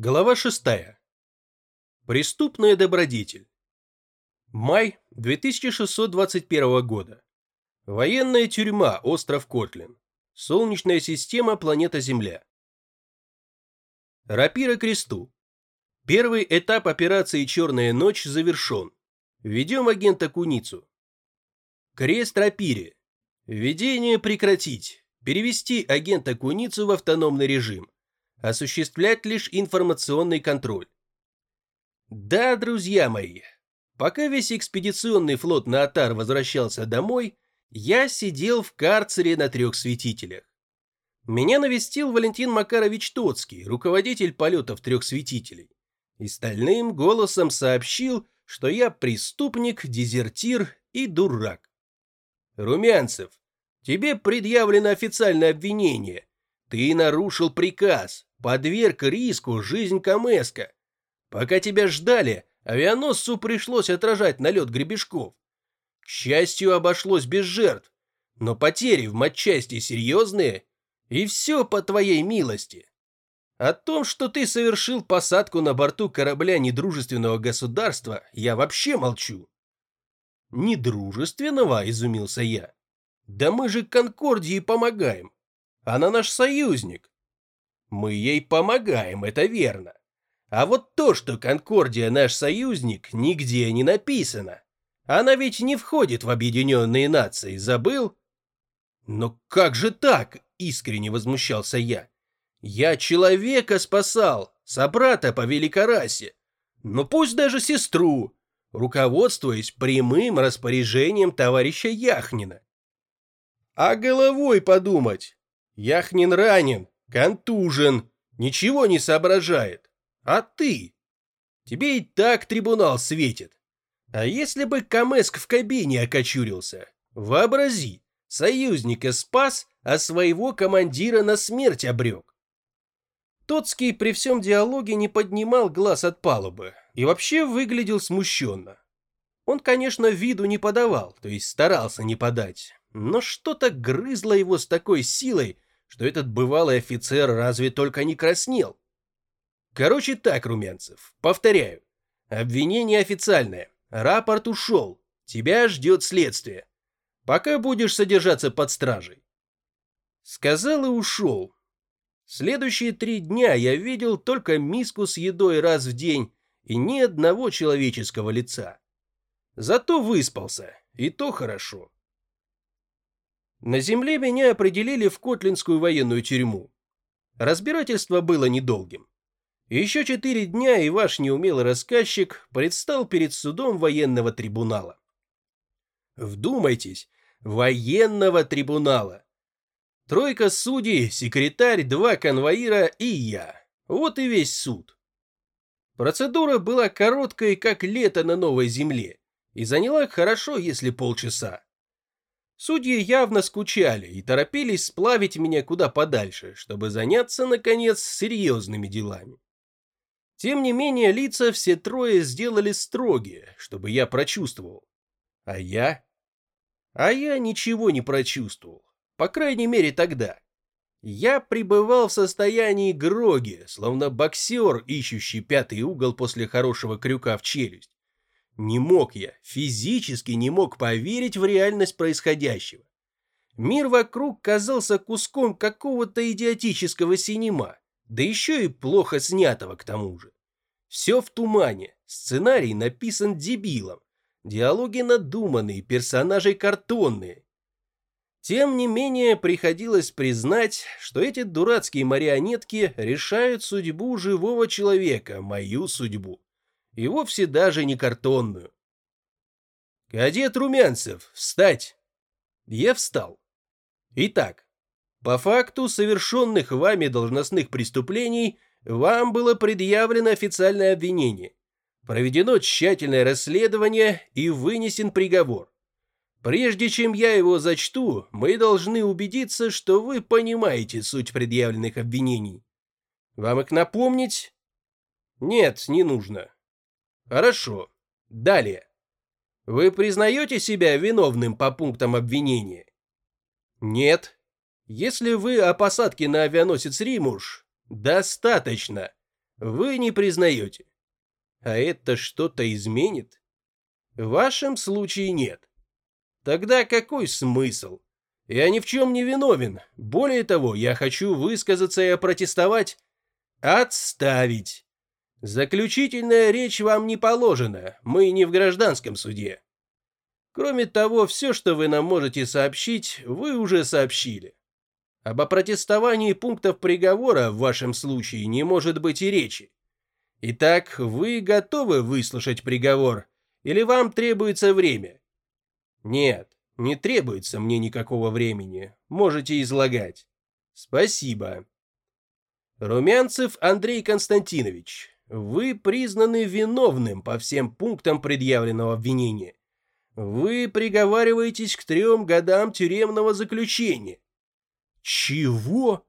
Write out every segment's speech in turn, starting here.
Глава 6. Преступная добродетель. Май 2621 года. Военная тюрьма, остров Котлин. Солнечная система, планета Земля. Рапира кресту. Первый этап операции «Черная ночь» завершен. Ведем агента Куницу. Крест рапире. Введение прекратить. Перевести агента Куницу в автономный режим осуществлять лишь информационный контроль. Да, друзья мои, пока весь экспедиционный флот на Атар возвращался домой, я сидел в карцере на трех светителях. Меня навестил Валентин Макарович Тоцкий, руководитель полетов трех светителей, и стальным голосом сообщил, что я преступник, дезертир и дурак. Румянцев, тебе предъявлено официальное обвинение. Ты нарушил приказ, подверг риску жизнь Камеска. Пока тебя ждали, авианосцу пришлось отражать налет гребешков. К счастью, обошлось без жертв, но потери в матчасти серьезные, и все по твоей милости. О том, что ты совершил посадку на борту корабля недружественного государства, я вообще молчу. Недружественного, изумился я. Да мы же Конкордии помогаем. Она наш союзник. Мы ей помогаем, это верно. А вот то, что Конкордия наш союзник, нигде не написано. Она ведь не входит в объединенные нации, забыл? Но как же так? Искренне возмущался я. Я человека спасал, собрата по великорасе. Но пусть даже сестру, руководствуясь прямым распоряжением товарища Яхнина. А головой подумать. Яхнин ранен, контужен, ничего не соображает. А ты? Тебе и так трибунал светит. А если бы Камеск в кабине окочурился? Вообрази, союзника спас, а своего командира на смерть обрек. Тоцкий при всем диалоге не поднимал глаз от палубы и вообще выглядел смущенно. Он, конечно, виду не подавал, то есть старался не подать, но что-то грызло его с такой силой, что этот бывалый офицер разве только не краснел. Короче так, Румянцев, повторяю. Обвинение официальное. Рапорт ушел. Тебя ждет следствие. Пока будешь содержаться под стражей. Сказал и ушел. Следующие три дня я видел только миску с едой раз в день и ни одного человеческого лица. Зато выспался, и то хорошо. На земле меня определили в Котлинскую военную тюрьму. Разбирательство было недолгим. Еще четыре дня и ваш неумелый рассказчик предстал перед судом военного трибунала. Вдумайтесь, военного трибунала. Тройка судей, секретарь, два конвоира и я. Вот и весь суд. Процедура была короткой, как лето на новой земле, и заняла хорошо, если полчаса. Судьи явно скучали и торопились сплавить меня куда подальше, чтобы заняться, наконец, серьезными делами. Тем не менее, лица все трое сделали строгие, чтобы я прочувствовал. А я? А я ничего не прочувствовал, по крайней мере тогда. Я пребывал в состоянии гроги, словно боксер, ищущий пятый угол после хорошего крюка в челюсть. Не мог я, физически не мог поверить в реальность происходящего. Мир вокруг казался куском какого-то идиотического синема, да еще и плохо снятого к тому же. Все в тумане, сценарий написан дебилом, диалоги надуманные, персонажи картонные. Тем не менее, приходилось признать, что эти дурацкие марионетки решают судьбу живого человека, мою судьбу и вовсе даже не картонную. «Кадет Румянцев, встать!» Я встал. Итак, по факту совершенных вами должностных преступлений вам было предъявлено официальное обвинение, проведено тщательное расследование и вынесен приговор. Прежде чем я его зачту, мы должны убедиться, что вы понимаете суть предъявленных обвинений. Вам их напомнить? Нет, не нужно. Хорошо. Далее. Вы признаете себя виновным по пунктам обвинения? Нет. Если вы о посадке на авианосец Римуш, достаточно. Вы не признаете. А это что-то изменит? В вашем случае нет. Тогда какой смысл? Я ни в чем не виновен. Более того, я хочу высказаться и опротестовать. Отставить. Заключительная речь вам не положена. Мы не в гражданском суде. Кроме того, все, что вы нам можете сообщить, вы уже сообщили. Об опротестовании пунктов приговора в вашем случае не может быть и речи. Итак, вы готовы выслушать приговор или вам требуется время? Нет, не требуется мне никакого времени. Можете излагать. Спасибо. Румянцев Андрей Константинович, вы признаны виновным по всем пунктам предъявленного обвинения. Вы приговариваетесь к трем годам тюремного заключения. Чего?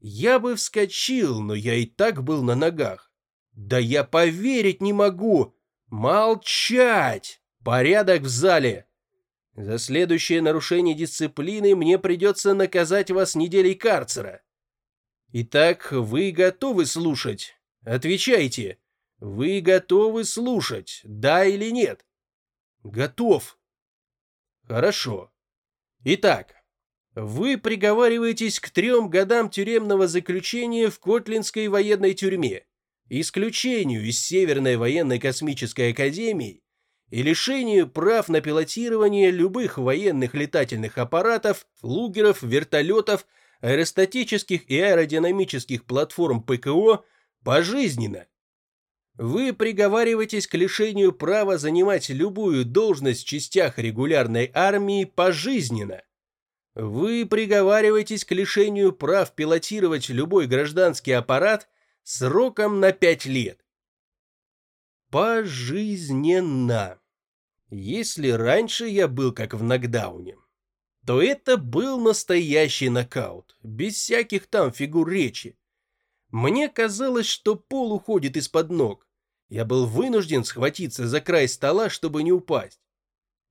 Я бы вскочил, но я и так был на ногах. Да я поверить не могу. Молчать! Порядок в зале. За следующее нарушение дисциплины мне придется наказать вас неделей карцера. Итак, вы готовы слушать? Отвечайте. Вы готовы слушать, да или нет? Готов. Хорошо. Итак, вы приговариваетесь к трем годам тюремного заключения в Котлинской военной тюрьме, исключению из Северной военной космической академии и лишению прав на пилотирование любых военных летательных аппаратов, флугеров, вертолетов, аэростатических и аэродинамических платформ ПКО пожизненно. Вы приговариваетесь к лишению права занимать любую должность в частях регулярной армии пожизненно. Вы приговариваетесь к лишению прав пилотировать любой гражданский аппарат сроком на 5 лет. Пожизненно. Если раньше я был как в нокдауне, то это был настоящий нокаут, без всяких там фигур речи. Мне казалось, что пол уходит из-под ног. Я был вынужден схватиться за край стола, чтобы не упасть.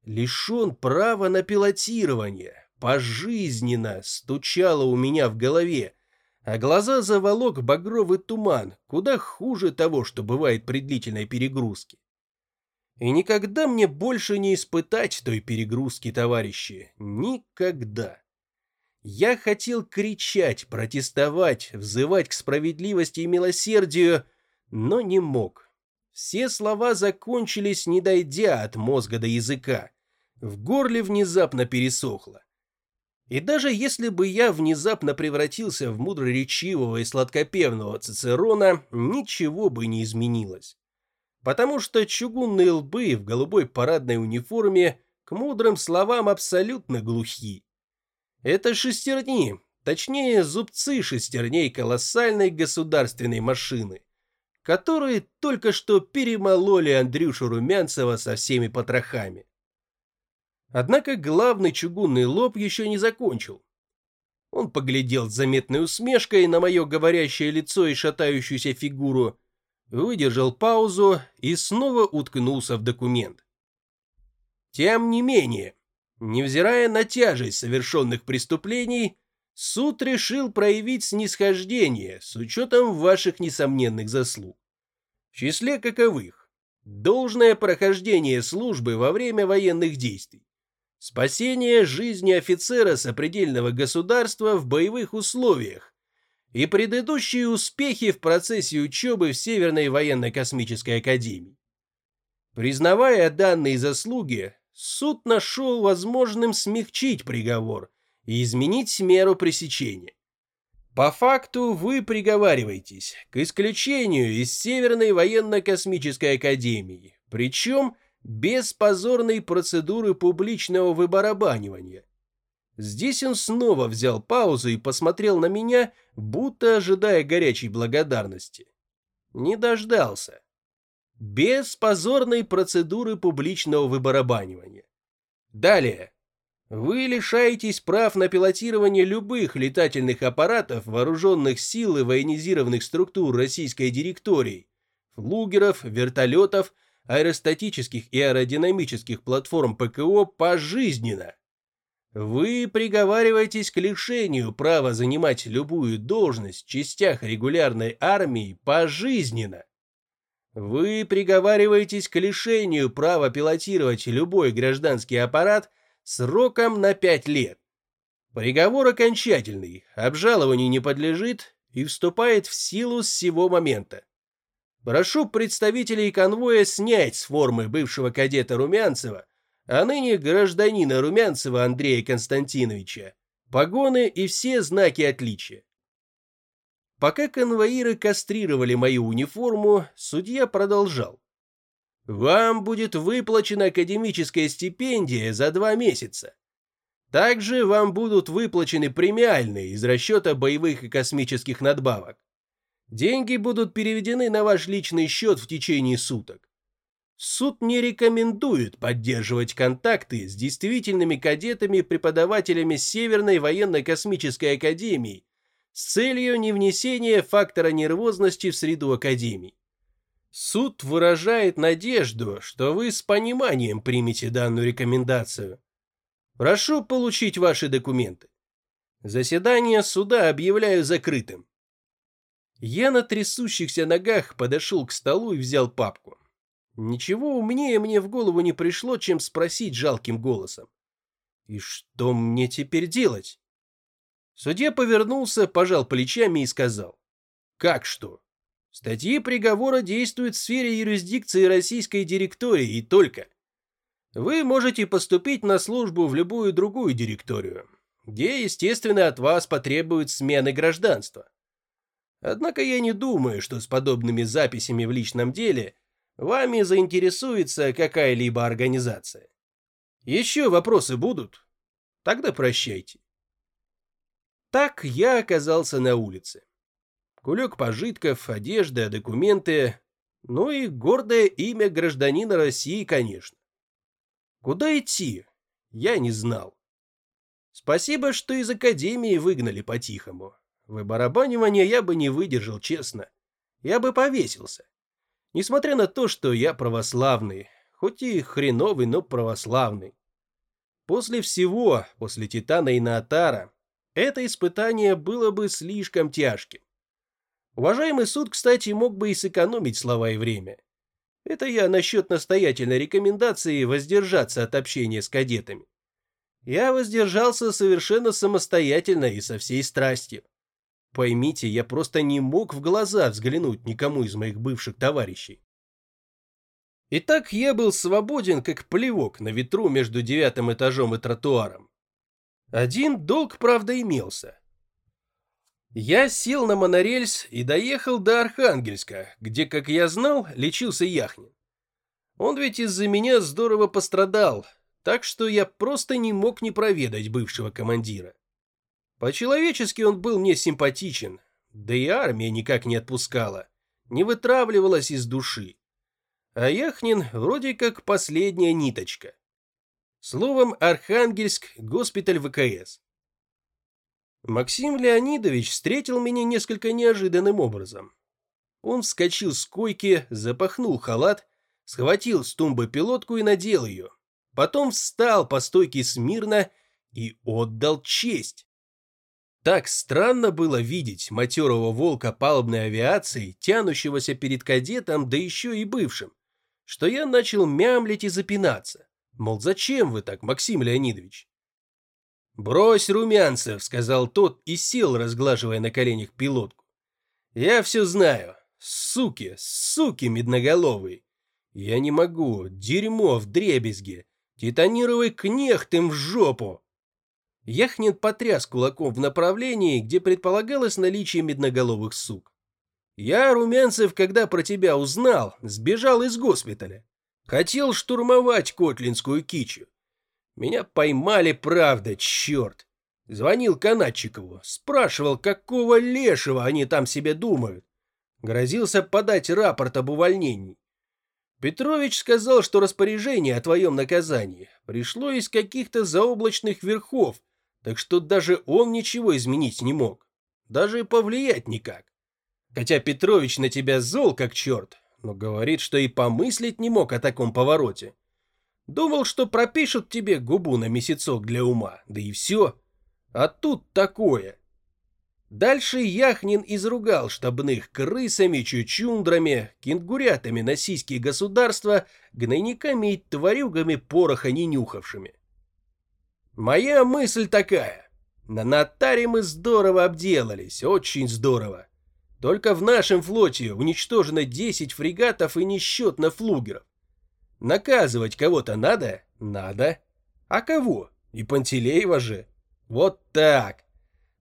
Лишен права на пилотирование пожизненно стучало у меня в голове, а глаза заволок багровый туман, куда хуже того, что бывает при длительной перегрузке. И никогда мне больше не испытать той перегрузки, товарищи, никогда. Я хотел кричать, протестовать, взывать к справедливости и милосердию, но не мог. Все слова закончились, не дойдя от мозга до языка. В горле внезапно пересохло. И даже если бы я внезапно превратился в мудроречивого и сладкопевного Цицерона, ничего бы не изменилось. Потому что чугунные лбы в голубой парадной униформе к мудрым словам абсолютно глухи. Это шестерни, точнее зубцы шестерней колоссальной государственной машины, которые только что перемололи Андрюшу Румянцева со всеми потрохами. Однако главный чугунный лоб еще не закончил. Он поглядел с заметной усмешкой на мое говорящее лицо и шатающуюся фигуру, выдержал паузу и снова уткнулся в документ. Тем не менее, невзирая на тяжесть совершенных преступлений, суд решил проявить снисхождение с учетом ваших несомненных заслуг. В числе каковых должное прохождение службы во время военных действий, спасение жизни офицера сопредельного государства в боевых условиях и предыдущие успехи в процессе учебы в Северной военно-космической академии. Признавая данные заслуги, суд нашел возможным смягчить приговор и изменить меру пресечения. По факту вы приговариваетесь к исключению из Северной военно-космической академии, причем – без позорной процедуры публичного выбарабанивания. Здесь он снова взял паузу и посмотрел на меня, будто ожидая горячей благодарности. Не дождался. Без позорной процедуры публичного выбарабанивания. Далее. Вы лишаетесь прав на пилотирование любых летательных аппаратов вооруженных сил и военизированных структур российской директории, флугеров, вертолетов, аэростатических и аэродинамических платформ ПКО пожизненно. Вы приговариваетесь к лишению права занимать любую должность в частях регулярной армии пожизненно. Вы приговариваетесь к лишению права пилотировать любой гражданский аппарат сроком на 5 лет. Приговор окончательный, обжалованию не подлежит и вступает в силу с сего момента. Прошу представителей конвоя снять с формы бывшего кадета Румянцева, а ныне гражданина Румянцева Андрея Константиновича, погоны и все знаки отличия. Пока конвоиры кастрировали мою униформу, судья продолжал. Вам будет выплачена академическая стипендия за два месяца. Также вам будут выплачены премиальные из расчета боевых и космических надбавок. Деньги будут переведены на ваш личный счет в течение суток. Суд не рекомендует поддерживать контакты с действительными кадетами-преподавателями Северной военно-космической академии с целью невнесения фактора нервозности в среду академий. Суд выражает надежду, что вы с пониманием примете данную рекомендацию. Прошу получить ваши документы. Заседание суда объявляю закрытым. Я на трясущихся ногах подошел к столу и взял папку. Ничего умнее мне в голову не пришло, чем спросить жалким голосом. И что мне теперь делать? Судья повернулся, пожал плечами и сказал. Как что? Статьи приговора действуют в сфере юрисдикции российской директории и только. Вы можете поступить на службу в любую другую директорию, где, естественно, от вас потребуют смены гражданства. Однако я не думаю, что с подобными записями в личном деле вами заинтересуется какая-либо организация. Еще вопросы будут? Тогда прощайте. Так я оказался на улице. Кулек пожитков, одежда, документы, ну и гордое имя гражданина России, конечно. Куда идти? Я не знал. Спасибо, что из академии выгнали по-тихому. Выбарабанивания я бы не выдержал, честно. Я бы повесился. Несмотря на то, что я православный, хоть и хреновый, но православный. После всего, после Титана и Наатара, это испытание было бы слишком тяжким. Уважаемый суд, кстати, мог бы и сэкономить слова и время. Это я насчет настоятельной рекомендации воздержаться от общения с кадетами. Я воздержался совершенно самостоятельно и со всей страстью. Поймите, я просто не мог в глаза взглянуть никому из моих бывших товарищей. Итак, я был свободен, как плевок на ветру между девятым этажом и тротуаром. Один долг, правда, имелся. Я сел на монорельс и доехал до Архангельска, где, как я знал, лечился Яхнин. Он ведь из-за меня здорово пострадал, так что я просто не мог не проведать бывшего командира. По-человечески он был мне симпатичен, да и армия никак не отпускала, не вытравливалась из души. А Яхнин вроде как последняя ниточка. Словом, Архангельск, госпиталь ВКС. Максим Леонидович встретил меня несколько неожиданным образом. Он вскочил с койки, запахнул халат, схватил с тумбы пилотку и надел ее. Потом встал по стойке смирно и отдал честь. Так странно было видеть матерого волка палубной авиации, тянущегося перед кадетом, да еще и бывшим, что я начал мямлить и запинаться. Мол, зачем вы так, Максим Леонидович? «Брось, Румянцев», — сказал тот и сел, разглаживая на коленях пилотку. «Я все знаю. Суки, суки медноголовые. Я не могу. Дерьмо в дребезге. Титанировый кнехт им в жопу. Яхнин потряс кулаком в направлении, где предполагалось наличие медноголовых сук. «Я, Румянцев, когда про тебя узнал, сбежал из госпиталя. Хотел штурмовать Котлинскую кичу. Меня поймали, правда, черт. Звонил Канатчикову, спрашивал, какого лешего они там себе думают. Грозился подать рапорт об увольнении. Петрович сказал, что распоряжение о твоем наказании пришло из каких-то заоблачных верхов, так что даже он ничего изменить не мог. Даже повлиять никак. Хотя Петрович на тебя зол как черт, но говорит, что и помыслить не мог о таком повороте. Думал, что пропишут тебе губу на месяцок для ума, да и все. А тут такое. Дальше Яхнин изругал штабных крысами, чучундрами, кенгурятами на сиськи государства, гнойниками и тварюгами пороха не нюхавшими. Моя мысль такая. На Натаре мы здорово обделались, очень здорово. Только в нашем флоте уничтожено 10 фрегатов и несчетно флугеров. Наказывать кого-то надо? Надо. А кого? И Пантелеева же. Вот так.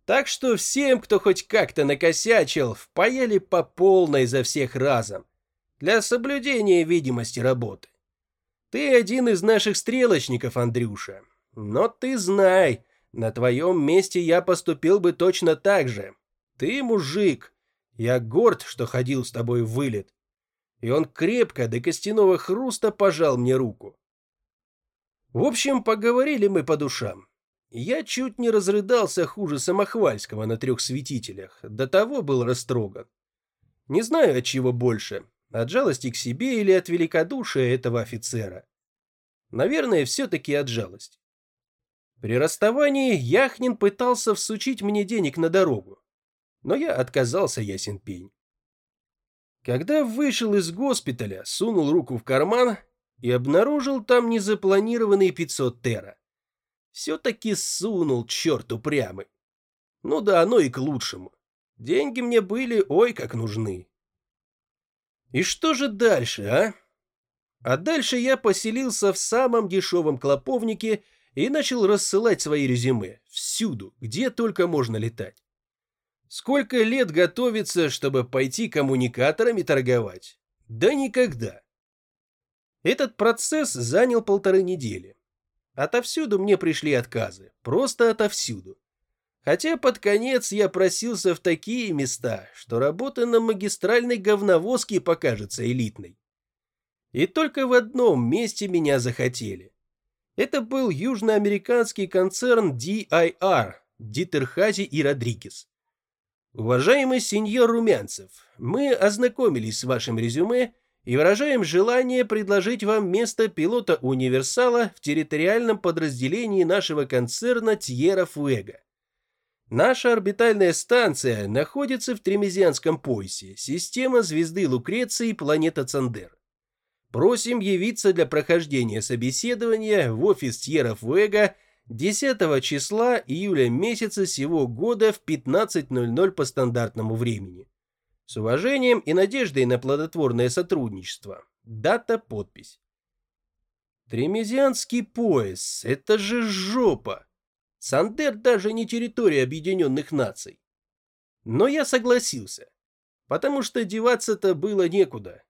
Так что всем, кто хоть как-то накосячил, впаяли по полной за всех разом. Для соблюдения видимости работы. Ты один из наших стрелочников, Андрюша. Но ты знай, на твоем месте я поступил бы точно так же. Ты мужик. Я горд, что ходил с тобой в вылет. И он крепко до костяного хруста пожал мне руку. В общем, поговорили мы по душам. Я чуть не разрыдался хуже Самохвальского на трех святителях, до того был растроган. Не знаю, от чего больше, от жалости к себе или от великодушия этого офицера. Наверное, все-таки от жалости. При расставании Яхнин пытался всучить мне денег на дорогу, но я отказался ясен пень. Когда вышел из госпиталя, сунул руку в карман и обнаружил там незапланированные 500 тера. Все-таки сунул черт упрямый. Ну да, оно и к лучшему. Деньги мне были ой как нужны. И что же дальше, а? А дальше я поселился в самом дешевом клоповнике и начал рассылать свои резюме всюду, где только можно летать. Сколько лет готовиться, чтобы пойти коммуникаторами торговать? Да никогда. Этот процесс занял полторы недели. Отовсюду мне пришли отказы, просто отовсюду. Хотя под конец я просился в такие места, что работа на магистральной говновозке покажется элитной. И только в одном месте меня захотели. Это был южноамериканский концерн DIR, Дитерхази и Родригес. Уважаемый сеньор Румянцев, мы ознакомились с вашим резюме и выражаем желание предложить вам место пилота-универсала в территориальном подразделении нашего концерна Тьера Фуэго. Наша орбитальная станция находится в Тремезианском поясе, система звезды Лукреции, планета Цандер. Просим явиться для прохождения собеседования в офис Тьера Фуэго 10 числа июля месяца сего года в 15.00 по стандартному времени. С уважением и надеждой на плодотворное сотрудничество. Дата, подпись. Тремезианский пояс – это же жопа. Сандер даже не территория Объединенных Наций. Но я согласился, потому что деваться-то было некуда.